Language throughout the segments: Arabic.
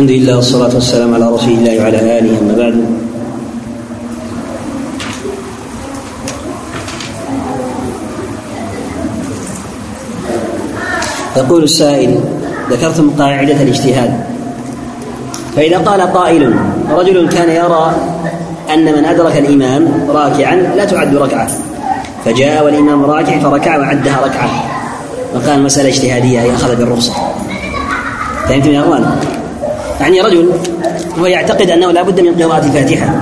الحمد لله والصلاة والسلام على رسول الله وعلى آله أما بعد يقول السائل ذكرتم قاعدة الاجتهاد. فإذا قال قائل رجل كان يرى أن من أدرك الإمام راكعا لا تعد ركعة. فجاء والإمام راكع فركع وعدها ركعة. وقال مسألة اجتهادية هي أخذ بالرخصة. فهمتم يا أخوان؟ يعني رجل هو يعتقد أنه لا بد من قراءة الفاتحة.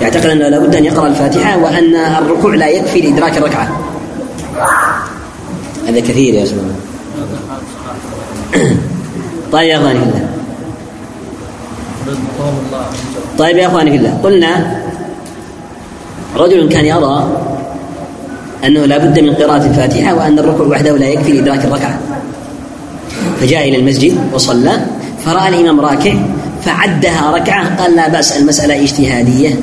يعتقد أنه لا بد أن يقرأ الفاتحة وأن الركوع لا يكفي لإدراك الركعة. هذا كثير يا سلام طيب يا أخواني في الله. طيب يا أخواني في الله. قلنا رجل كان يرى أنه لا بد من قراءة الفاتحة وأن الركوع وحده لا يكفي لإدراك الركعة. فجاء إلى المسجد وصلى فرأى الإمام راكع فعدها ركعة قال لا بأس المسألة اجتهادية.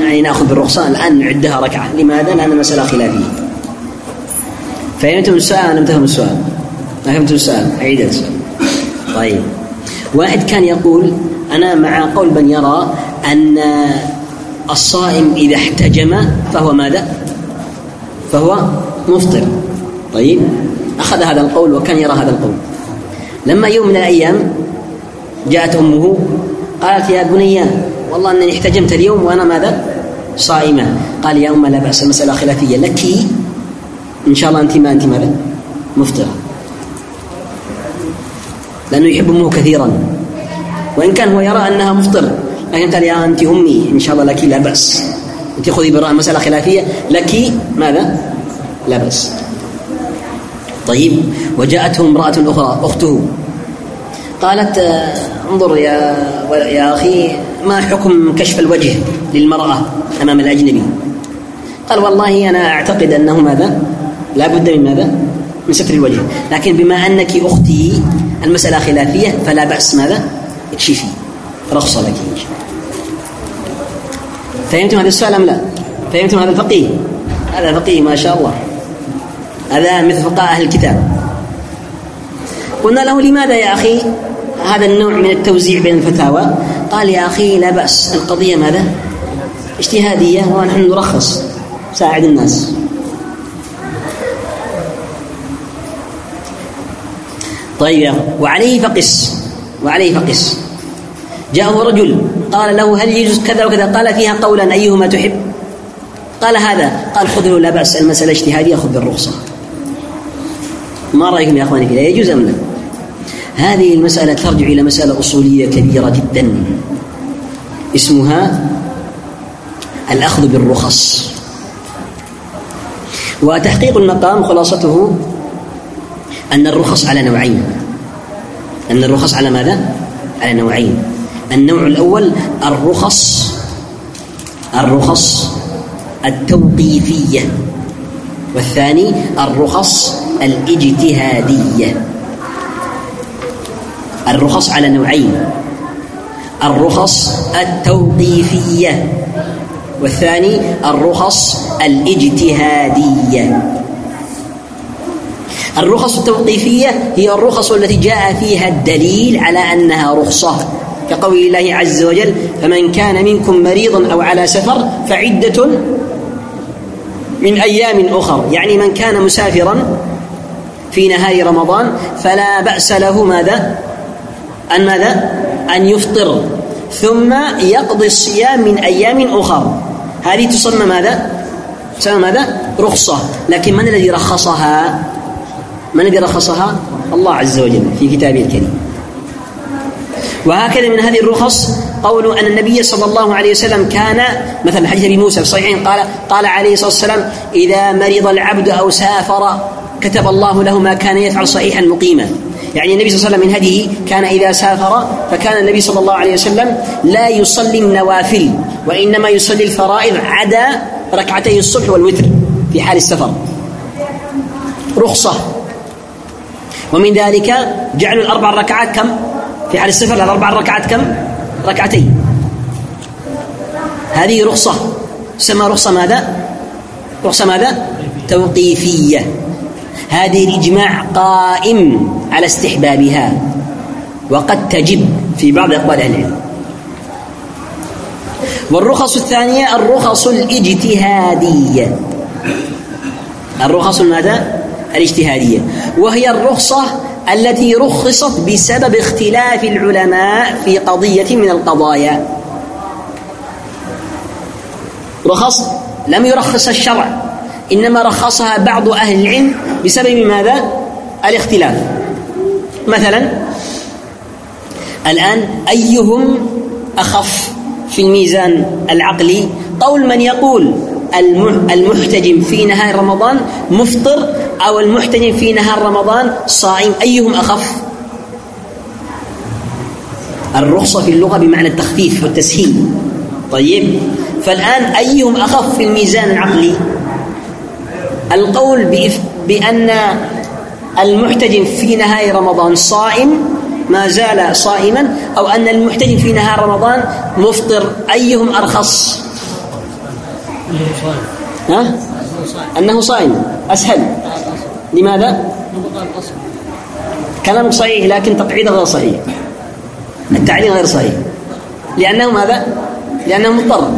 يعني نأخذ بالرخصة الآن نعدها ركعة. لماذا؟ لأن المسألة خلافية. فهمتم السؤال لم تفهم السؤال. ما فهمتم السؤال. أعيد السؤال. طيب. واحد كان يقول أنا مع قول من يرى أن الصائم إذا احتجم فهو ماذا؟ فهو مفطر. طيب. أخذ هذا القول وكان يرى هذا القول. لما يوم من الأيام جاءت أمه قالت يا بني والله أنني احتجمت اليوم وأنا ماذا؟ صائمة. قال يا أم لا بأس المسألة خلافية لك. إن شاء الله أنت ما أنت ماذا مفطرة. لأنه يحب أمه كثيرا. وإن كان هو يرى أنها مفطر لكن قال يا أنت أمي إن شاء الله لك لا بأس. أنت خذي براءة مسألة خلافية لك. ماذا؟ لا بأس. طيب. وجاءته امرأة أخرى أخته. قالت انظر يا يا أخي ما حكم كشف الوجه للمرأة أمام الأجنبي؟ قال والله أنا أعتقد أنه ماذا؟ لا بد من ماذا؟ من ستر الوجه، لكن بما أنك أختي المسألة خلافية فلا بأس ماذا؟ اكشفي رخصة لك ان شاء الله. فهمتم هذا السؤال أم لا؟ فهمتم هذا الفقيه؟ هذا فقيه ما شاء الله. هذا مثل فقهاء أهل الكتاب. قلنا له لماذا يا أخي هذا النوع من التوزيع بين الفتاوى. قال يا أخي لا بأس. القضية ماذا؟ اجتهادية ونحن نرخص. ساعد الناس. طيب وعليه فقس. وعليه فقس. جاءه رجل قال له هل يجوز كذا وكذا؟ قال فيها قولا أيهما تحب؟ قال هذا. قال خذه لا بأس. المسألة اجتهادية خذ بالرخصة. ما رأيكم يا أخواني فيها يجوز أم لا؟ هذه المسألة ترجع إلى مسألة أصولية كبيرة جدا. اسمها الأخذ بالرخص. وتحقيق المقام خلاصته أن الرخص على نوعين. أن الرخص على ماذا؟ على نوعين. النوع الأول الرخص الرخص التوقيفية. والثاني الرخص الاجتهادية. الرخص على نوعين. الرخص التوقيفية والثاني الرخص الاجتهادية. الرخص التوقيفية هي الرخص التي جاء فيها الدليل على أنها رخصة. كقول الله عز وجل فمن كان منكم مريضا أو على سفر فعدة من أيام أخر. يعني من كان مسافرا في نهار رمضان فلا بأس له ماذا؟ أن ماذا؟ أن يفطر ثم يقضي الصيام من أيام أخر هذه تسمى ماذا؟ تسمى ماذا؟ رخصة لكن من الذي رخصها؟ من الذي رخصها؟ الله عز وجل في كتابه الكريم وهكذا من هذه الرخص قول أن النبي صلى الله عليه وسلم كان مثلا حديث أبي موسى في الصحيحين قال قال عليه الصلاة والسلام إذا مرض العبد أو سافر كتب الله له ما كان يفعل صحيحا مقيما يعني النبي صلى الله عليه وسلم من هديه كان إذا سافر فكان النبي صلى الله عليه وسلم لا يصلي النوافل وإنما يصلي الفرائض عدا ركعتي الصبح والوتر في حال السفر. رخصة. ومن ذلك جعل الأربع ركعات كم؟ في حال السفر الأربع ركعات كم؟ ركعتين. هذه رخصة. تسمى رخصة ماذا؟ رخصة ماذا؟ توقيفية. هذه الإجماع قائم على استحبابها وقد تجب في بعض أقوال أهل العلم. والرخص الثانية الرخص الاجتهادية. الرخص ماذا؟ الاجتهادية. وهي الرخصة التي رخصت بسبب اختلاف العلماء في قضية من القضايا. رخص لم يرخص الشرع. إنما رخصها بعض أهل العلم بسبب ماذا؟ الاختلاف. مثلا الآن أيهم أخف في الميزان العقلي؟ قول من يقول المحتجم في نهار رمضان مفطر أو المحتجم في نهار رمضان صائم أيهم أخف؟ الرخصة في اللغة بمعنى التخفيف والتسهيل. طيب فالآن أيهم أخف في الميزان العقلي؟ القول بأن المحتجم في نهاية رمضان صائم ما زال صائما أو أن المحتجم في نهاية رمضان مفطر أيهم أرخص أنه ها؟ أنه صائم أسهل لماذا؟ كلام صحيح لكن تقعيده غير صحيح التعليل غير صحيح لأنه ماذا؟ لأنه مضطر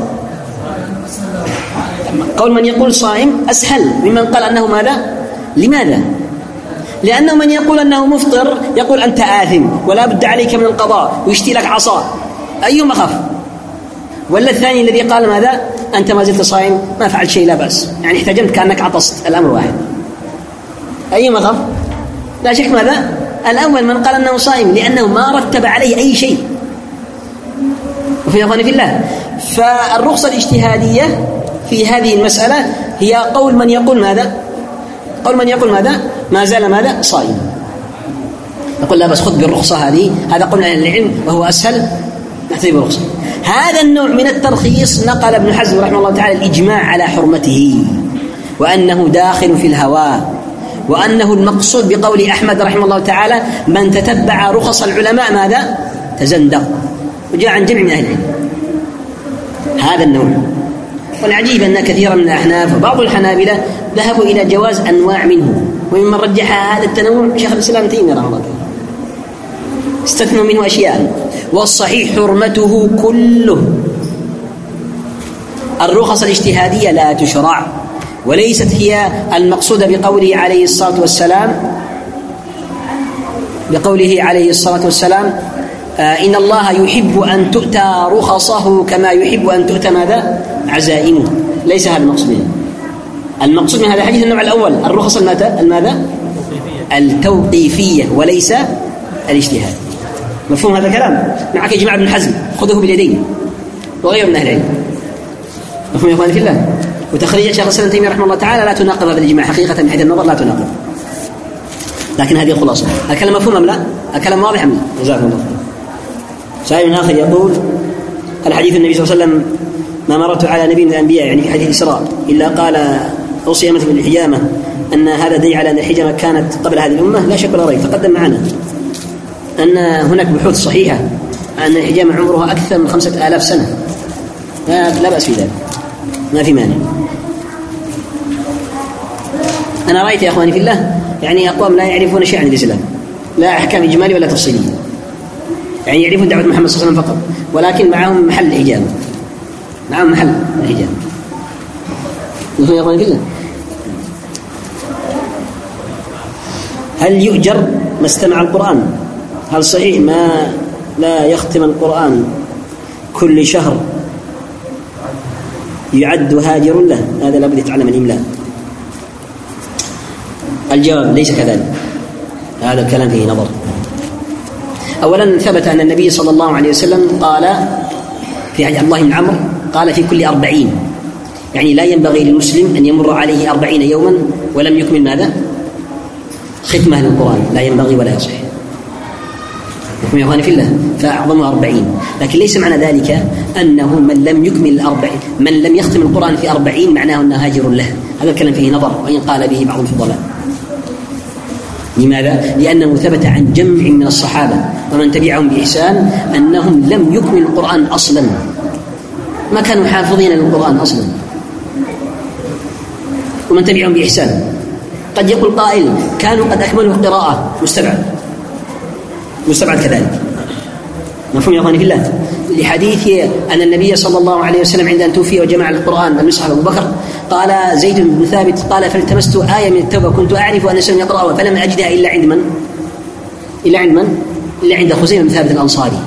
قول من يقول صائم أسهل ممن قال أنه ماذا؟ لماذا؟ لأنه من يقول أنه مفطر يقول أنت آثم ولا بد عليك من القضاء ويشتي لك عصا. أي مخف ولا الثاني الذي قال ماذا؟ أنت ما زلت صائم ما فعلت شيء لا بأس. يعني احتجمت كأنك عطست الأمر واحد. أي مخف لا شك ماذا؟ الأول من قال أنه صائم لأنه ما رتب عليه أي شيء. وفي أخواني في الله. فالرخصة الاجتهادية في هذه المسألة هي قول من يقول ماذا؟ قول من يقول ماذا؟ ما زال ماذا؟ صائم. يقول لا بس خذ بالرخصة هذه هذا قول عن العلم وهو أسهل. نحتاج بالرخصة هذا النوع من الترخيص نقل ابن حزم رحمه الله تعالى الإجماع على حرمته وأنه داخل في الهواء وأنه المقصود بقول أحمد رحمه الله تعالى من تتبع رخص العلماء ماذا؟ تزندق. وجاء عن جمع من أهل العلم. هذا النوع. والعجيب أن كثيرا من الأحناف وبعض الحنابلة ذهبوا إلى جواز أنواع منه وممن رجح هذا التنوع شيخ الإسلام تيمية رحمه الله استثنوا منه أشياء. والصحيح حرمته كله. الرخص الاجتهادية لا تشرع وليست هي المقصودة بقوله عليه الصلاة والسلام بقوله عليه الصلاة والسلام آه، إن الله يحب أن تؤتى رخصه كما يحب أن تؤتى ماذا؟ عزائمه. ليس هذا المقصود منه. المقصود من هذا الحديث النوع الأول الرخص الماذا؟ التوقيفية وليس الاجتهاد. مفهوم هذا الكلام؟ معك جماعة بن حزم خذه باليدين. وغير من أهل العلم. مفهوم يا أخواني في الله؟ وتخريج شيخ الإسلام تيمية رحمه الله تعالى لا تناقض هذا الإجماع حقيقة من حيث النظر لا تناقض. لكن هذه خلاصة. الكلام مفهوم أم لا؟ الكلام واضح أم لا؟ جزاكم الله سائل آخر يقول الحديث النبي صلى الله عليه وسلم ما مرت على نبي من الأنبياء يعني في حديث إسراء إلا قال أوصي مثل الحجامة أن هذا دي على أن الحجامة كانت قبل هذه الأمة لا شك ولا ريب تقدم معنا. أن هناك بحوث صحيحة أن الحجامة عمرها أكثر من خمسة آلاف سنة. لا, لا بأس في ذلك. ما في مانع. أنا رأيت يا أخواني في الله يعني أقوام لا يعرفون شيء عن الإسلام لا أحكام إجمالية ولا تفصيلية. يعني يعرفون دعوة محمد صلى الله عليه وسلم فقط. ولكن معهم محل إجابة معهم محل إجابة يا أخواني كذا هل يؤجر ما استمع القرآن؟ هل صحيح ما لا يختم القرآن كل شهر يعد هاجر له؟ هذا لابد يتعلم الإملاء. الجواب ليس كذلك. هذا الكلام فيه نظر. اولا ثبت أن النبي صلى الله عليه وسلم قال في عهد الله بن عمرو قال في كل أربعين. يعني لا ينبغي للمسلم أن يمر عليه أربعين يوما ولم يكمل ماذا؟ ختمة للقرآن لا ينبغي ولا يصح. يا في الله فأعظم 40 لكن ليس معنى ذلك أنه من لم يكمل الأربعين. من لم يختم القرآن في 40 معناه أنه هاجر له. هذا الكلام فيه نظر وإن قال به بعض الفضلاء. لماذا؟ لأنه ثبت عن جمع من الصحابة ومن تبعهم بإحسان أنهم لم يكملوا القرآن أصلا. ما كانوا حافظين للقرآن أصلا. ومن تبعهم بإحسان. قد يقول قائل كانوا قد أكملوا القراءة. مستبعد. مستبعد كذلك. مفهوم يا أخواني في الله؟ لحديث أن النبي صلى الله عليه وسلم عند أن توفي وجمع القرآن لم يصحب أبو بكر قال زيد بن ثابت قال فالتمست آية من التوبة كنت أعرف أن سلم يقرأها فلم أجدها إلا عند من؟ إلا عند من؟ إلا عند خزيمة بن ثابت الأنصاري.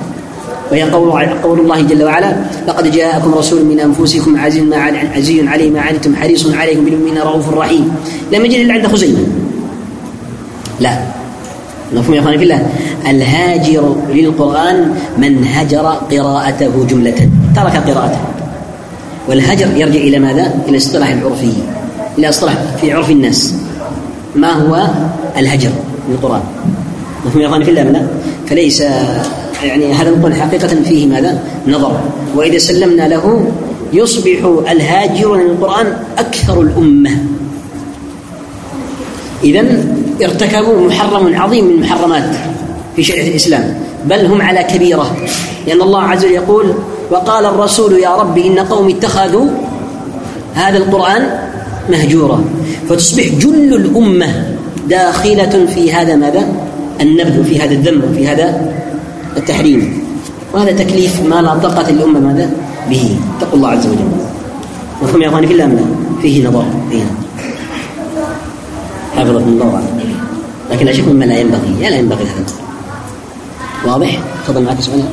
وهي قول, قول الله جل وعلا لقد جاءكم رسول من أنفسكم عزيز ما عزيز عليه ما عنتم حريص عليكم بالمؤمنين رؤوف رحيم. لم يجد إلا عند خزيمة. لا. مفهوم يا إخواني في الله. الهاجر للقرآن من هجر قراءته جملة. ترك قراءته. والهجر يرجع إلى ماذا؟ إلى الاصطلاح العرفي. إلى اصطلاح في عرف الناس. ما هو الهجر للقرآن؟ مفهوم يا في الله لا؟ فليس يعني هذا نقول حقيقة فيه ماذا؟ نظر. وإذا سلمنا له يصبح الهاجرون للقرآن أكثر الأمة. إذا ارتكبوا محرم عظيم من محرمات في شريعة الإسلام. بل هم على كبيرة. لأن الله عز وجل يقول وقال الرسول يا رب إن قوم اتخذوا هذا القرآن مهجورا. فتصبح جل الأمة داخلة في هذا ماذا؟ النبذ في هذا الذنب في هذا التحريم. وهذا تكليف ما لا طاقة الأمة ماذا؟ به. اتقوا الله عز وجل. وهم يا أخواني في الله فيه نظر. فيه حفظكم الله لكن لا شك لا ينبغي. لا ينبغي هذا واضح؟ تفضل معك سؤال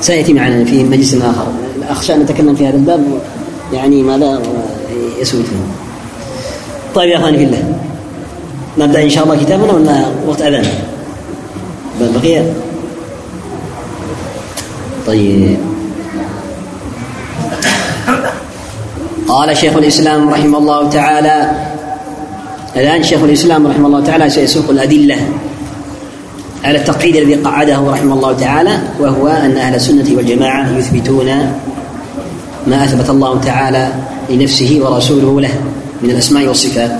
سيأتي معنا في مجلس آخر. أخشى أن نتكلم في هذا الباب يعني ما لا يسوي فيه؟ طيب يا أخواني في الله نبدأ إن شاء الله كتابنا ولا وقت أذان؟ باب بقي. طيب. قال شيخ الإسلام رحمه الله تعالى الآن شيخ الإسلام رحمه الله تعالى سيسوق الأدلة على التقييد الذي قعده رحمه الله تعالى وهو أن أهل السنة والجماعة يثبتون ما أثبت الله تعالى لنفسه ورسوله له من الأسماء والصفات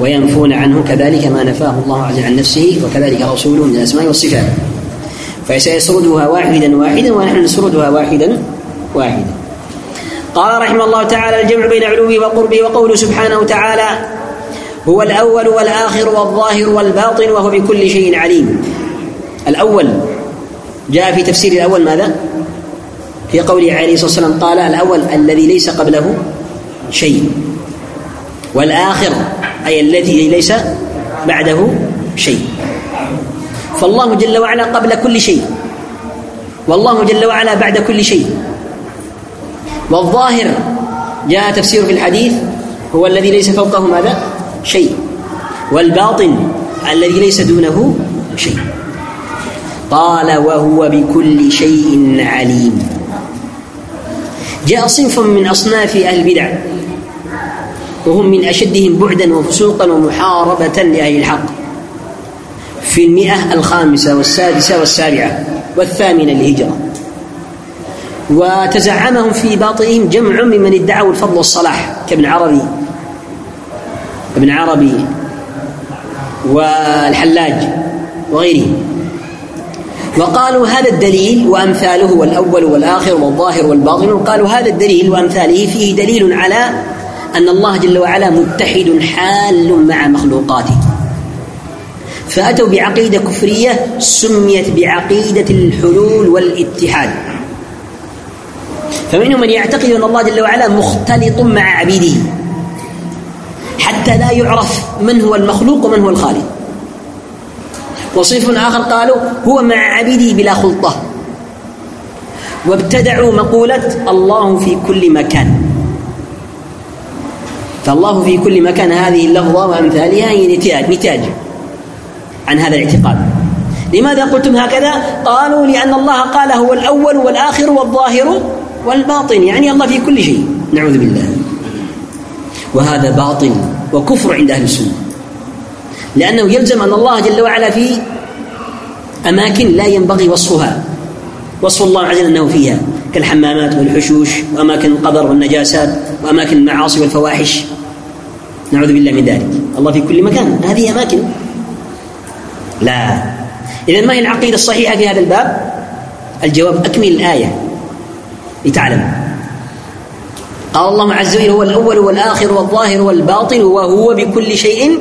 وينفون عنه كذلك ما نفاه الله عز عن نفسه وكذلك رسوله من الأسماء والصفات. فسيسردها واحدا واحدا ونحن نسردها واحدا واحدا. قال رحمه الله تعالى الجمع بين علوه وقربه وقوله سبحانه وتعالى هو الأول والآخر والظاهر والباطن وهو بكل شيء عليم. الأول جاء في تفسير الأول ماذا؟ في قوله عليه الصلاة والسلام قال الأول الذي ليس قبله شيء. والآخر أي الذي ليس بعده شيء. فالله جل وعلا قبل كل شيء. والله جل وعلا بعد كل شيء. والظاهر جاء تفسير في الحديث هو الذي ليس فوقه ماذا؟ شيء. والباطن الذي ليس دونه شيء. قال وهو بكل شيء عليم. جاء صنف من أصناف أهل البدع. وهم من أشدهم بعدا وفسوقا ومحاربة لأهل الحق. في المئة الخامسة والسادسة والسابعة والثامنة للهجرة. وتزعمهم في باطئهم جمع ممن ادعوا الفضل والصلاح كابن عربي ابن عربي والحلاج وغيره. وقالوا هذا الدليل وأمثاله والأول والآخر والظاهر والباطن قالوا هذا الدليل وأمثاله فيه دليل على أن الله جل وعلا متحد حال مع مخلوقاته. فأتوا بعقيدة كفرية سميت بعقيدة الحلول والاتحاد. فمنهم من يعتقد أن الله جل وعلا مختلط مع عبيده. حتى لا يعرف من هو المخلوق ومن هو الخالق. وصيف آخر قالوا هو مع عبيده بلا خلطة. وابتدعوا مقولة الله في كل مكان. فالله في كل مكان هذه اللفظة وأمثالها هي نتاج, نتاج عن هذا الاعتقاد. لماذا قلتم هكذا؟ قالوا لأن الله قال هو الأول والآخر والظاهر والباطن. يعني الله في كل شيء. نعوذ بالله. وهذا باطل وكفر عند أهل السنة. لأنه يلزم أن الله جل وعلا في أماكن لا ينبغي وصفها. وصف الله عز وجل أنه فيها كالحمامات والحشوش وأماكن القبر والنجاسات وأماكن المعاصي والفواحش. نعوذ بالله من ذلك. الله في كل مكان. هذه أماكن. لا. إذا ما هي العقيدة الصحيحة في هذا الباب؟ الجواب أكمل الآية. لتعلم. قال الله عز وجل هو الأول والآخر والظاهر والباطن وهو بكل شيء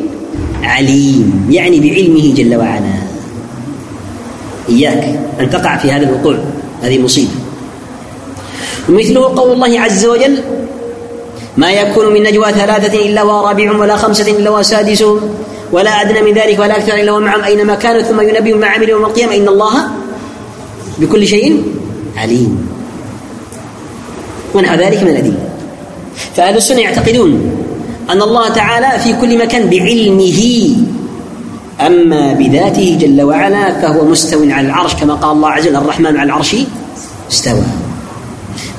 عليم يعني بعلمه جل وعلا. إياك أن تقع في هذا الوقوع هذه مصيبة ومثله قول الله عز وجل ما يكون من نجوى ثلاثة إلا ورابعهم ولا خمسة إلا وسادسهم ولا أدنى من ذلك ولا أكثر إلا ومعهم أينما كانوا ثم ينبئهم ما عملوا يوم القيامة إن الله بكل شيء عليم. ونحو ذلك من الأدلة. فأهل السنة يعتقدون أن الله تعالى في كل مكان بعلمه أما بذاته جل وعلا فهو مستو على العرش كما قال الله عز وجل الرحمن على العرش استوى.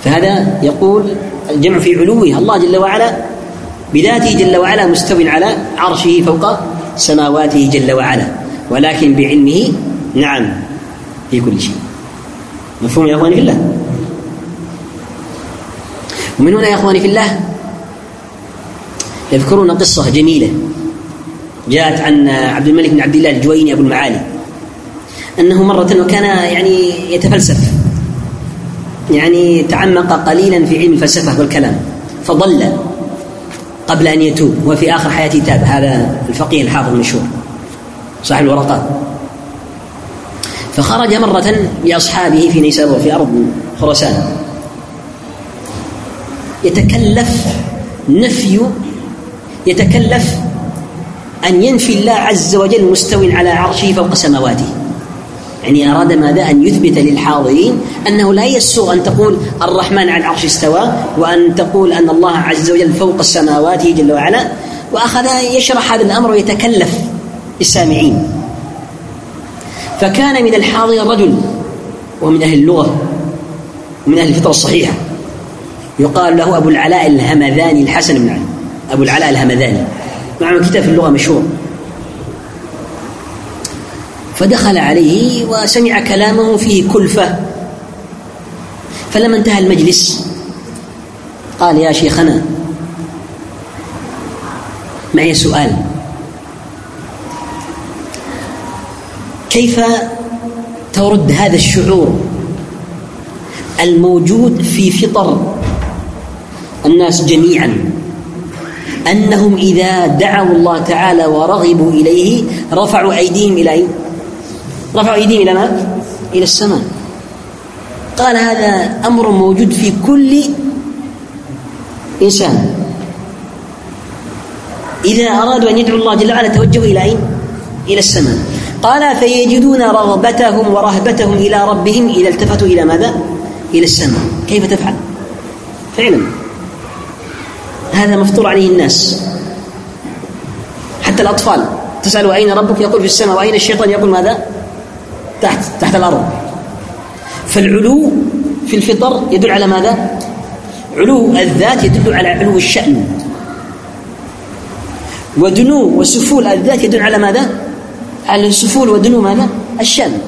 فهذا يقول الجمع في علوه الله جل وعلا بذاته جل وعلا مستو على عرشه فوق سماواته جل وعلا ولكن بعلمه نعم في كل شيء. مفهوم يا إخواني في الله؟ ومن هنا يا إخواني في الله؟ يذكرون قصة جميلة جاءت عن عبد الملك بن عبد الله الجويني أبو المعالي أنه مرة وكان يعني يتفلسف يعني تعمق قليلا في علم الفلسفة والكلام فضل قبل أن يتوب وفي آخر حياته تاب. هذا الفقيه الحافظ المشهور صاحب الورقات فخرج مرة بأصحابه في نيسابور في أرض خراسان. يتكلف نفي يتكلف أن ينفي الله عز وجل مستوي على عرشه فوق سماواته. يعني أراد ماذا؟ أن يثبت للحاضرين أنه لا يسوء أن تقول الرحمن على العرش استوى وأن تقول أن الله عز وجل فوق السماوات جل وعلا. وأخذ يشرح هذا الأمر ويتكلف السامعين فكان من الحاضر رجل ومن أهل اللغة ومن أهل الفطرة الصحيحة. يقال له أبو العلاء الهمذاني الحسن بن علي. أبو العلاء الهمذاني. معه كتاب في اللغة مشهور. فدخل عليه وسمع كلامه فيه كلفة. فلما انتهى المجلس قال يا شيخنا معي سؤال. كيف ترد هذا الشعور الموجود في فطر الناس جميعا أنهم إذا دعوا الله تعالى ورغبوا إليه رفعوا أيديهم إلى رفعوا أيديهم إلى ما؟ إلى السماء قال هذا أمر موجود في كل إنسان إذا أرادوا أن يدعوا الله جل وعلا توجهوا إلى أين؟ إلى السماء قال فيجدون رغبتهم ورهبتهم إلى ربهم إذا التفتوا إلى ماذا؟ إلى السماء كيف تفعل؟ فعلا هذا مفطور عليه الناس. حتى الأطفال. تسأل أين ربك؟ يقول في السماء. وأين الشيطان؟ يقول ماذا؟ تحت تحت الأرض. فالعلو في الفطر يدل على ماذا؟ علو الذات يدل على علو الشأن. ودنو وسفول الذات يدل على ماذا؟ على السفول ودنو ماذا؟ الشأن.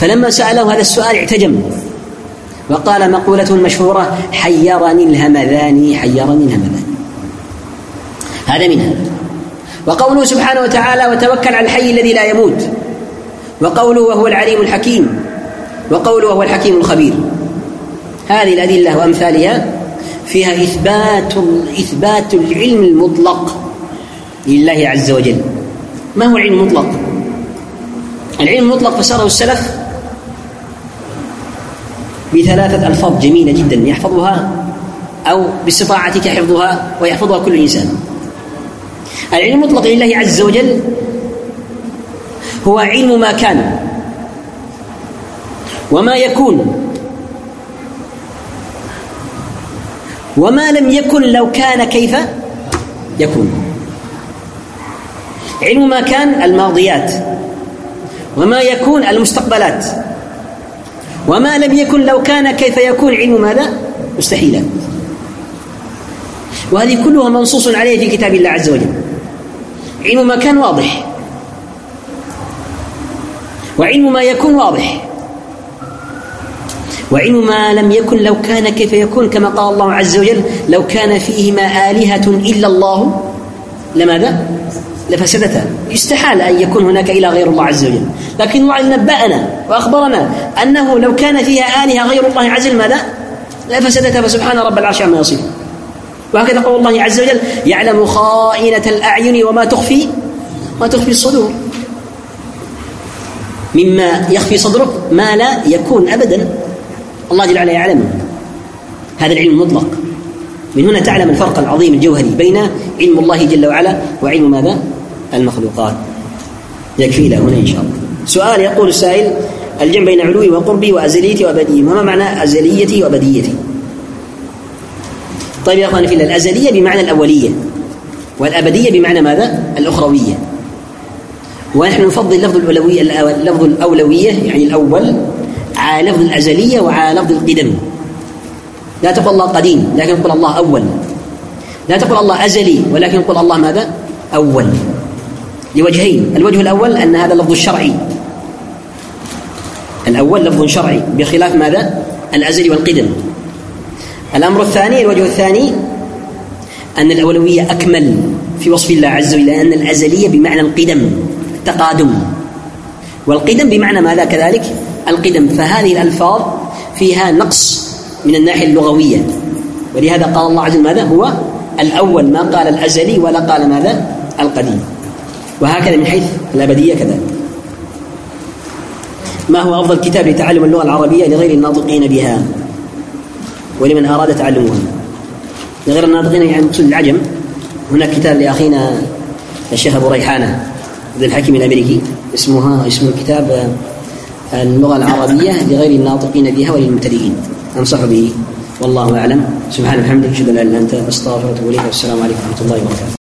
فلما سأله هذا السؤال اعتجم. وقال مقولة مشهورة حيرني الهمذان حيرني الهمذان. هذا منها وقوله سبحانه وتعالى وتوكل على الحي الذي لا يموت. وقوله وهو العليم الحكيم. وقوله وهو الحكيم الخبير. هذه الأدلة وأمثالها فيها إثبات إثبات العلم المطلق لله عز وجل. ما هو العلم المطلق؟ العلم المطلق فسره السلف بثلاثة ألفاظ جميلة جدا يحفظها أو باستطاعتك حفظها ويحفظها كل إنسان. العلم المطلق لله عز وجل هو علم ما كان وما يكون وما لم يكن لو كان كيف يكون. علم ما كان الماضيات وما يكون المستقبلات. وما لم يكن لو كان كيف يكون علم ماذا؟ مستحيلا. وهذه كلها منصوص عليه في كتاب الله عز وجل. علم ما كان واضح. وعلم ما يكون واضح. وعلم ما لم يكن لو كان كيف يكون كما قال الله عز وجل لو كان فيهما آلهة إلا الله لماذا؟ لفسدتها يستحال أن يكون هناك إله غير الله عز وجل. لكن الله نبأنا وأخبرنا أنه لو كان فيها آلهة غير الله عز وجل ماذا؟ لفسدتها فسبحان رب العرش عما يصفون. وهكذا قول الله عز وجل يعلم خائنة الأعين وما تخفي ما تخفي الصدور. مما يخفي صدرك ما لا يكون أبدا. الله جل وعلا يعلم. هذا العلم المطلق. من هنا تعلم الفرق العظيم الجوهري بين علم الله جل وعلا وعلم ماذا؟ المخلوقات. يكفينا هنا إن شاء الله. سؤال يقول السائل الجمع بين علوي وقربي وأزليتي وأبديتي وما معنى أزليتي وأبديتي؟ طيب يا أخواني في الله الأزلية بمعنى الأولية والأبدية بمعنى ماذا؟ الأخروية. ونحن نفضل لفظ الأولوية لفظ الأولوية يعني الأول على لفظ الأزلية وعلى لفظ القدم. لا تقل الله قديم لكن قل الله أول. لا تقل الله أزلي ولكن قل الله ماذا؟ أول. لوجهين. الوجه الأول أن هذا لفظ شرعي الأول لفظ شرعي. بخلاف ماذا؟ الأزل والقدم. الأمر الثاني الوجه الثاني أن الأولوية أكمل في وصف الله عز وجل لأن الأزلية بمعنى القدم تقادم. والقدم بمعنى ماذا كذلك؟ القدم. فهذه الألفاظ فيها نقص من الناحية اللغوية. ولهذا قال الله عز وجل ماذا؟ هو الأول. ما قال الأزلي ولا قال ماذا؟ القديم. وهكذا من حيث الأبدية كذلك ما هو أفضل كتاب لتعلم اللغة العربية لغير الناطقين بها؟ ولمن أراد تعلمها؟ لغير الناطقين يعني مثل العجم. هناك كتاب لأخينا الشيخ أبو ريحانة عبد الحكيم الأمريكي. اسمها اسم الكتاب آه، اللغة العربية لغير الناطقين بها وللمبتدئين. أنصح به. والله أعلم. سبحان وبحمدك أشهد أن لا إله إلا أنت. أستغفرك وأتوب إليك. والسلام عليكم ورحمة الله وبركاته.